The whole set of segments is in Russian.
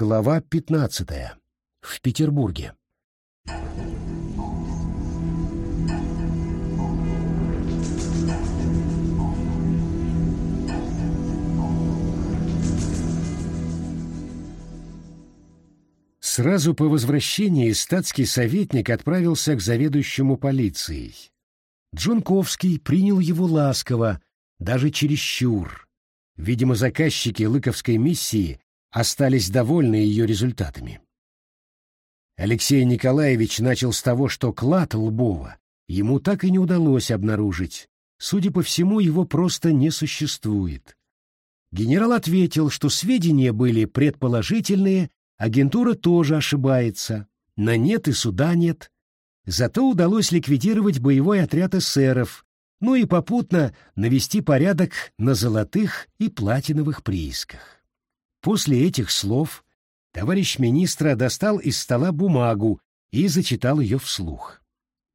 Глава 15. В Петербурге. Сразу по возвращении статский советник отправился к заведующему полицией. Джунковский принял его ласково, даже чересчур. Видимо, заказчики Лыковской миссии остались довольны ее результатами. Алексей Николаевич начал с того, что клад Лбова ему так и не удалось обнаружить. Судя по всему, его просто не существует. Генерал ответил, что сведения были предположительные, агентура тоже ошибается, на нет и суда нет. Зато удалось ликвидировать боевой отряд эсеров, ну и попутно навести порядок на золотых и платиновых приисках. После этих слов товарищ министра достал из стола бумагу и зачитал ее вслух.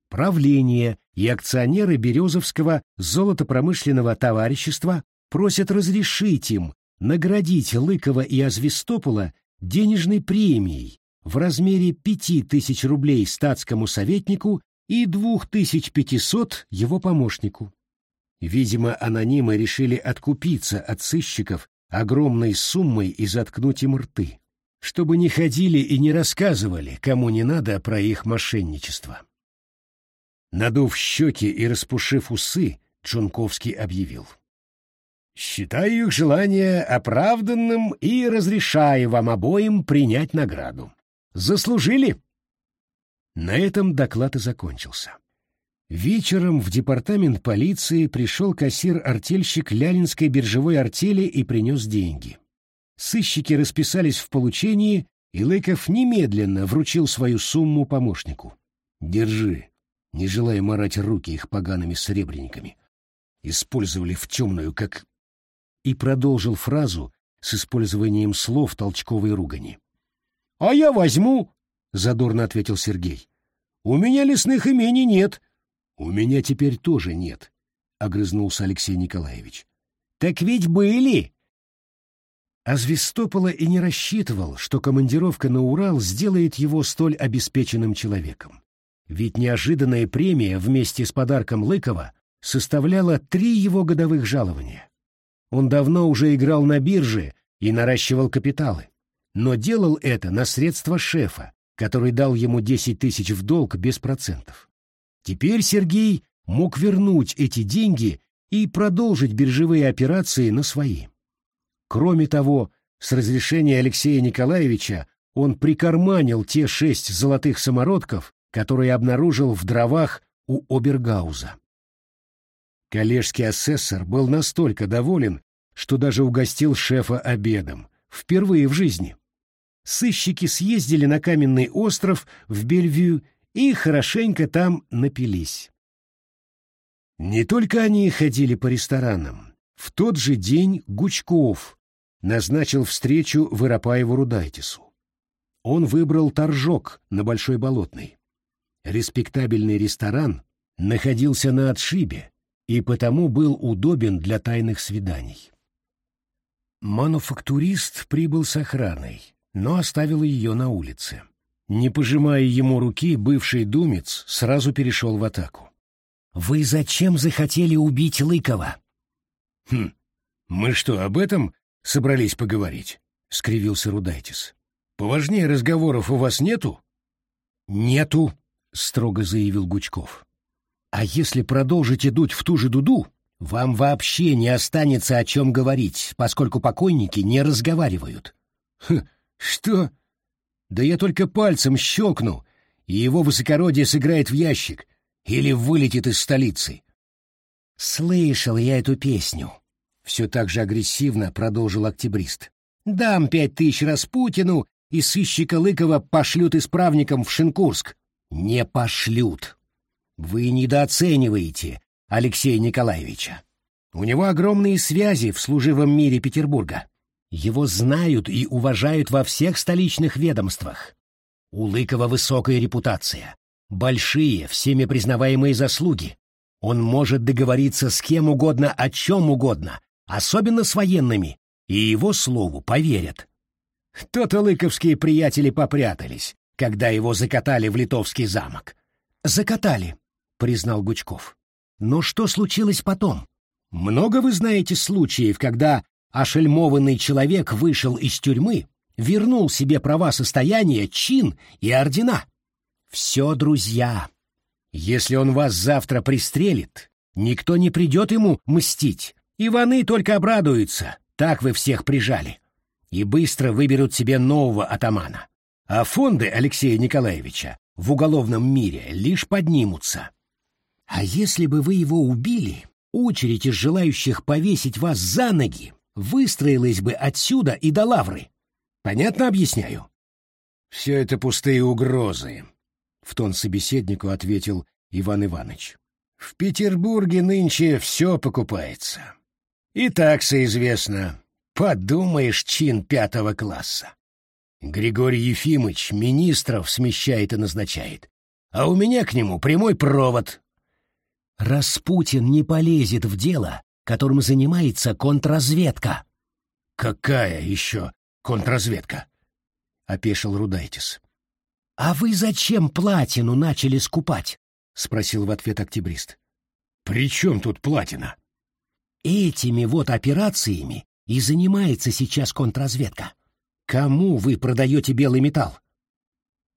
Правление и акционеры Березовского золотопромышленного товарищества просят разрешить им наградить Лыкова и Азвистопола денежной премией в размере пяти тысяч рублей статскому советнику и двух тысяч пятисот его помощнику. Видимо, анонимы решили откупиться от сыщиков огромной суммой и заткнуть им рты, чтобы не ходили и не рассказывали, кому не надо про их мошенничество. Надув щеки и распушив усы, Чунковский объявил. «Считаю их желание оправданным и разрешаю вам обоим принять награду. Заслужили?» На этом доклад и закончился. Вечером в департамент полиции пришел кассир-артельщик Лялинской биржевой артели и принес деньги. Сыщики расписались в получении, и Лыков немедленно вручил свою сумму помощнику. «Держи», не желая марать руки их погаными сребрениками. Использовали в темную, как... И продолжил фразу с использованием слов толчковой ругани. «А я возьму», — задорно ответил Сергей. «У меня лесных имений нет, «У меня теперь тоже нет», — огрызнулся Алексей Николаевич. «Так ведь были!» А Звестопола и не рассчитывал, что командировка на Урал сделает его столь обеспеченным человеком. Ведь неожиданная премия вместе с подарком Лыкова составляла три его годовых жалования. Он давно уже играл на бирже и наращивал капиталы, но делал это на средства шефа, который дал ему 10 тысяч в долг без процентов. Теперь Сергей мог вернуть эти деньги и продолжить биржевые операции на свои. Кроме того, с разрешения Алексея Николаевича он прикарманил те шесть золотых самородков, которые обнаружил в дровах у Обергауза. Коллежский асессор был настолько доволен, что даже угостил шефа обедом, впервые в жизни. Сыщики съездили на каменный остров в Бельвью и хорошенько там напились. Не только они ходили по ресторанам. В тот же день Гучков назначил встречу Воропаеву Рудайтису. Он выбрал торжок на Большой Болотной. Респектабельный ресторан находился на отшибе и потому был удобен для тайных свиданий. Мануфактурист прибыл с охраной, но оставил ее на улице. Не пожимая ему руки, бывший думец сразу перешел в атаку. «Вы зачем захотели убить Лыкова?» «Хм, мы что, об этом собрались поговорить?» — скривился Рудайтис. «Поважнее разговоров у вас нету?» «Нету», — строго заявил Гучков. «А если продолжите дуть в ту же дуду, вам вообще не останется о чем говорить, поскольку покойники не разговаривают». «Хм, что?» Да я только пальцем щелкну, и его высокородие сыграет в ящик или вылетит из столицы. Слышал я эту песню. Все так же агрессивно продолжил октябрист. Дам пять тысяч Распутину, и сыщика Лыкова пошлют исправником в Шинкурск. Не пошлют. Вы недооцениваете Алексея Николаевича. У него огромные связи в служивом мире Петербурга. Его знают и уважают во всех столичных ведомствах. У Лыкова высокая репутация, большие, всеми признаваемые заслуги. Он может договориться с кем угодно о чем угодно, особенно с военными, и его слову поверят. То-то лыковские приятели попрятались, когда его закатали в литовский замок. Закатали, признал Гучков. Но что случилось потом? Много вы знаете случаев, когда ошельмованный человек вышел из тюрьмы, вернул себе права состояния, чин и ордена. Все друзья. Если он вас завтра пристрелит, никто не придет ему мстить. Иваны только обрадуются, так вы всех прижали. И быстро выберут себе нового атамана. А фонды Алексея Николаевича в уголовном мире лишь поднимутся. А если бы вы его убили, очередь из желающих повесить вас за ноги выстроилась бы отсюда и до лавры. Понятно объясняю? Все это пустые угрозы, — в тон собеседнику ответил Иван Иванович. В Петербурге нынче все покупается. И такса известна. Подумаешь, чин пятого класса. Григорий Ефимыч министров смещает и назначает. А у меня к нему прямой провод. Распутин не полезет в дело, которым занимается контрразведка. Какая еще контрразведка? опешил Рудайтис. А вы зачем платину начали скупать? спросил в ответ октябрист. При чем тут платина? Этими вот операциями и занимается сейчас контрразведка. Кому вы продаете белый металл?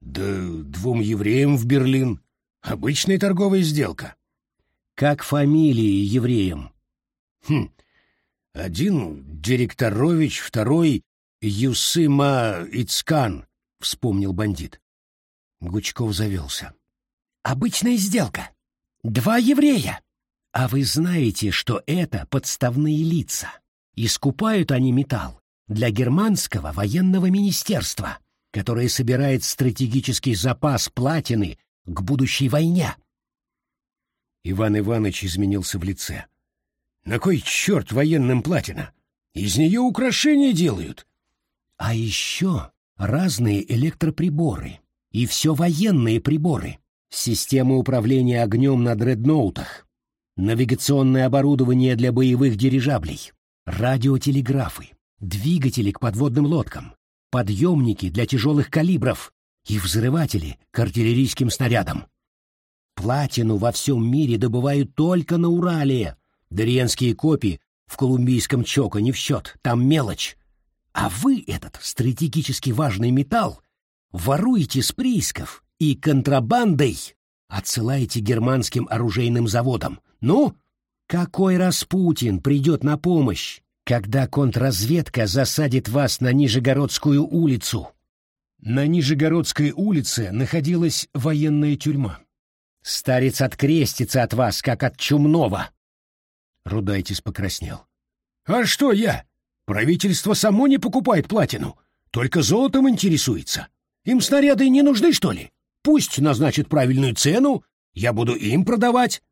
Да двум евреям в Берлин. Обычная торговая сделка. Как фамилии евреям? Хм. Один Директорович, второй Юсыма Ицкан, вспомнил бандит. Гучков завелся. Обычная сделка. Два еврея. А вы знаете, что это подставные лица. Искупают они металл для германского военного министерства, которое собирает стратегический запас платины к будущей войне. Иван Иванович изменился в лице. На кой черт военным платина? Из нее украшения делают. А еще разные электроприборы. И все военные приборы, системы управления огнем на дредноутах, навигационное оборудование для боевых дирижаблей, радиотелеграфы, двигатели к подводным лодкам, подъемники для тяжелых калибров. И взрыватели к артиллерийским снарядам. Платину во всем мире добывают только на Урале, Дарьянские копии в колумбийском Чоко не в счет, там мелочь. А вы этот стратегически важный металл воруете с приисков и контрабандой отсылаете германским оружейным заводам. Ну, какой Распутин придет на помощь, когда контрразведка засадит вас на Нижегородскую улицу? На Нижегородской улице находилась военная тюрьма. Старец открестится от вас, как от чумного. Рудайтис покраснел. «А что я? Правительство само не покупает платину, только золотом интересуется. Им снаряды не нужны, что ли? Пусть назначат правильную цену, я буду им продавать».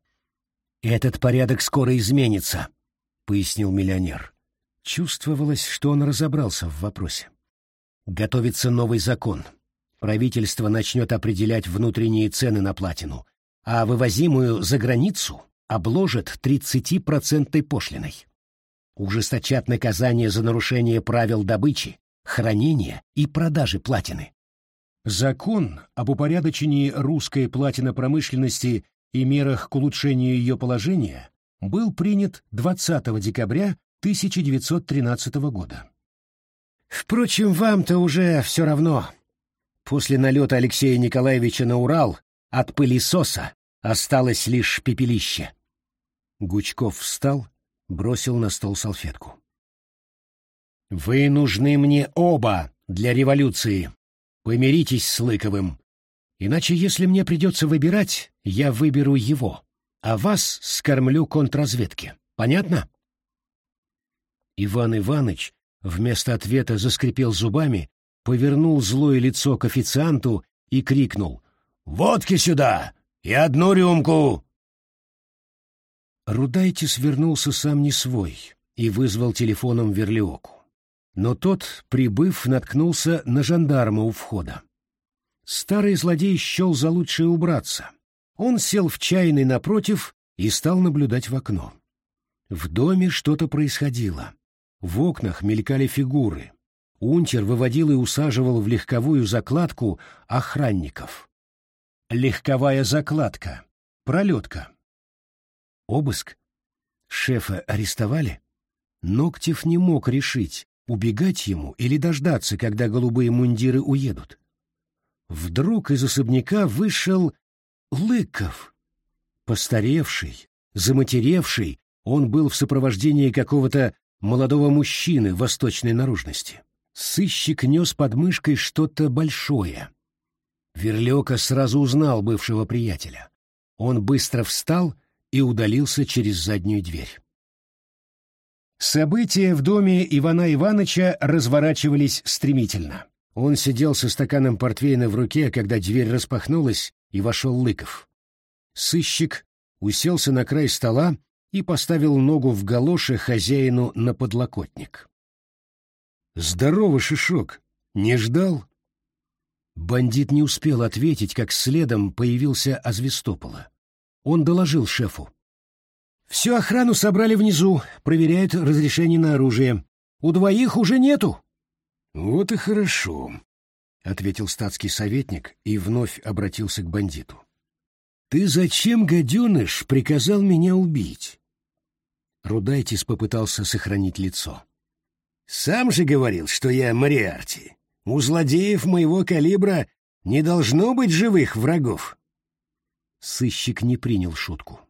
«Этот порядок скоро изменится», — пояснил миллионер. Чувствовалось, что он разобрался в вопросе. Готовится новый закон. Правительство начнет определять внутренние цены на платину, а вывозимую за границу обложат 30% пошлиной. Ужесточат наказание за нарушение правил добычи, хранения и продажи платины. Закон об упорядочении русской платинопромышленности и мерах к улучшению ее положения был принят 20 декабря 1913 года. Впрочем, вам-то уже все равно. После налета Алексея Николаевича на Урал от пылесоса Осталось лишь пепелище. Гучков встал, бросил на стол салфетку. «Вы нужны мне оба для революции. Помиритесь с Лыковым. Иначе, если мне придется выбирать, я выберу его, а вас скормлю контрразведке. Понятно?» Иван Иванович вместо ответа заскрипел зубами, повернул злое лицо к официанту и крикнул «Водки сюда! И одну рюмку!» Рудайтис вернулся сам не свой и вызвал телефоном Верлиоку. Но тот, прибыв, наткнулся на жандарма у входа. Старый злодей счел за лучшее убраться. Он сел в чайный напротив и стал наблюдать в окно. В доме что-то происходило. В окнах мелькали фигуры. Унтер выводил и усаживал в легковую закладку охранников. Легковая закладка. Пролетка. Обыск? Шефа арестовали? Ноктев не мог решить, убегать ему или дождаться, когда голубые мундиры уедут. Вдруг из особняка вышел Лыков. Постаревший, заматеревший, он был в сопровождении какого-то молодого мужчины восточной наружности. Сыщик нес под мышкой что-то большое. Верлёка сразу узнал бывшего приятеля. Он быстро встал и удалился через заднюю дверь. События в доме Ивана Ивановича разворачивались стремительно. Он сидел со стаканом портвейна в руке, когда дверь распахнулась, и вошел Лыков. Сыщик уселся на край стола и поставил ногу в галоши хозяину на подлокотник. «Здорово, Шишок! Не ждал?» Бандит не успел ответить, как следом появился Азвестопола. Он доложил шефу. «Всю охрану собрали внизу, проверяют разрешение на оружие. У двоих уже нету». «Вот и хорошо», — ответил статский советник и вновь обратился к бандиту. «Ты зачем, гаденыш, приказал меня убить?» Рудайтис попытался сохранить лицо. «Сам же говорил, что я Мариарти. У злодеев моего калибра не должно быть живых врагов». Сыщик не принял шутку.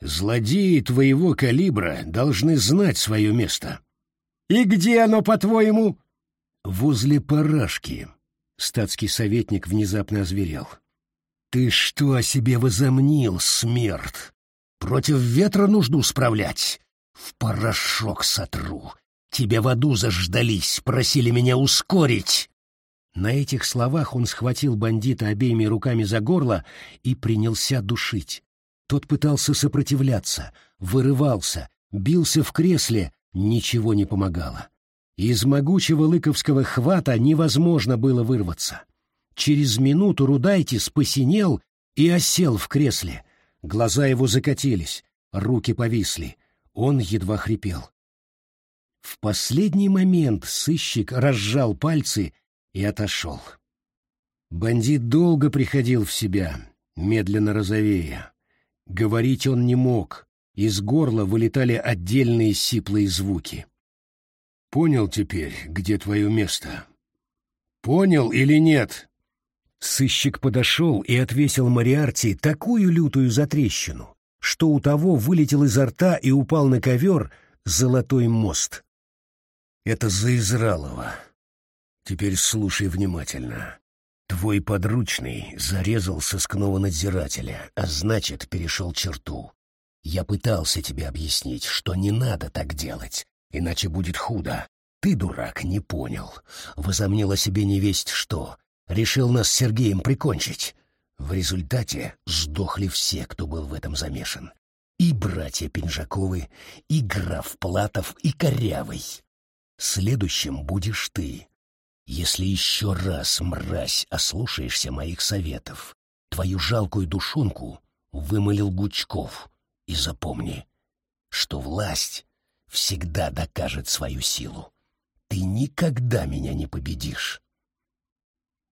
«Злодеи твоего калибра должны знать свое место». «И где оно, по-твоему?» «Возле парашки», — статский советник внезапно озверел. «Ты что о себе возомнил, смерть? Против ветра нужду справлять. В порошок сотру. Тебя в аду заждались, просили меня ускорить. На этих словах он схватил бандита обеими руками за горло и принялся душить. Тот пытался сопротивляться, вырывался, бился в кресле, ничего не помогало. Из могучего лыковского хвата невозможно было вырваться. Через минуту Рудайтис посинел и осел в кресле. Глаза его закатились, руки повисли. Он едва хрипел. В последний момент сыщик разжал пальцы и отошел. Бандит долго приходил в себя, медленно розовея. Говорить он не мог, из горла вылетали отдельные сиплые звуки. «Понял теперь, где твое место?» «Понял или нет?» Сыщик подошел и отвесил Мариарти такую лютую затрещину, что у того вылетел изо рта и упал на ковер золотой мост. «Это за Изралова. Теперь слушай внимательно. Твой подручный зарезал сыскного надзирателя, а значит, перешел черту. Я пытался тебе объяснить, что не надо так делать, иначе будет худо. Ты, дурак, не понял. Возомнил о себе невесть что. Решил нас с Сергеем прикончить. В результате сдохли все, кто был в этом замешан. И братья Пинжаковы, и граф Платов, и Корявый. Следующим будешь ты, если еще раз, мразь, ослушаешься моих советов, твою жалкую душонку вымылил Гучков. И запомни, что власть всегда докажет свою силу. Ты никогда меня не победишь.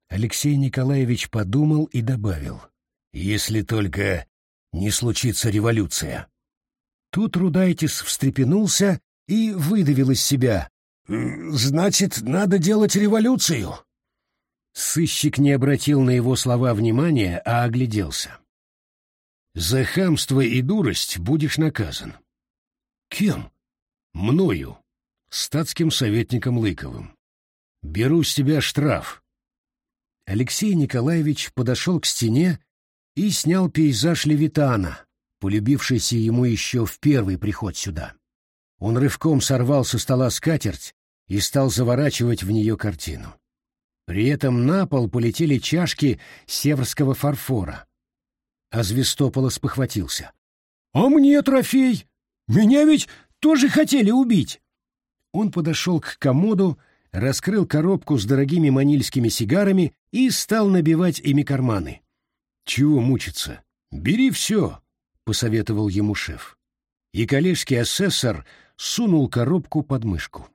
Алексей Николаевич подумал и добавил. Если только не случится революция. Тут Рудайтис встрепенулся и выдавил из себя. Значит, надо делать революцию. Сыщик не обратил на его слова внимания, а огляделся. За хамство и дурость будешь наказан. Кем? Мною, статским советником Лыковым. Беру с тебя штраф. Алексей Николаевич подошел к стене и снял пейзаж Левитана, полюбившийся ему еще в первый приход сюда. Он рывком сорвал со стола скатерть и стал заворачивать в нее картину. При этом на пол полетели чашки северского фарфора. А Звестополос похватился. «А мне трофей! Меня ведь тоже хотели убить!» Он подошел к комоду, раскрыл коробку с дорогими манильскими сигарами и стал набивать ими карманы. «Чего мучиться? Бери все!» — посоветовал ему шеф. И коллежский асессор сунул коробку под мышку.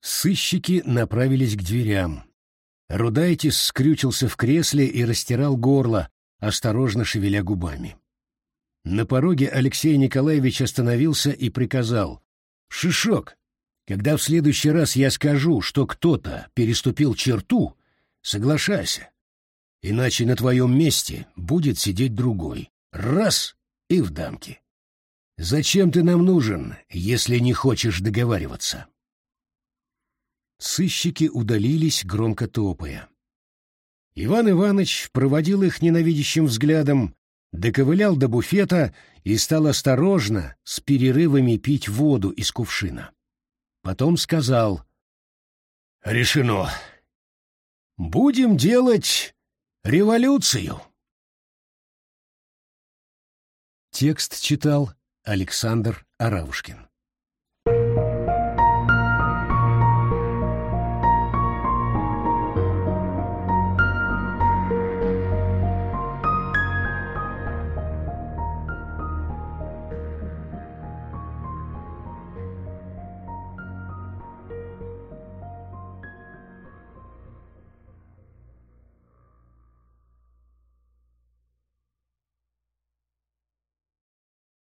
Сыщики направились к дверям. Рудайтис скрючился в кресле и растирал горло, осторожно шевеля губами. На пороге Алексей Николаевич остановился и приказал. «Шишок, когда в следующий раз я скажу, что кто-то переступил черту, соглашайся. Иначе на твоем месте будет сидеть другой. Раз — и в дамке. Зачем ты нам нужен, если не хочешь договариваться?» Сыщики удалились, громко топая. Иван Иванович проводил их ненавидящим взглядом, доковылял до буфета и стал осторожно, с перерывами пить воду из кувшина. Потом сказал «Решено. Будем делать революцию». Текст читал Александр Аравушкин.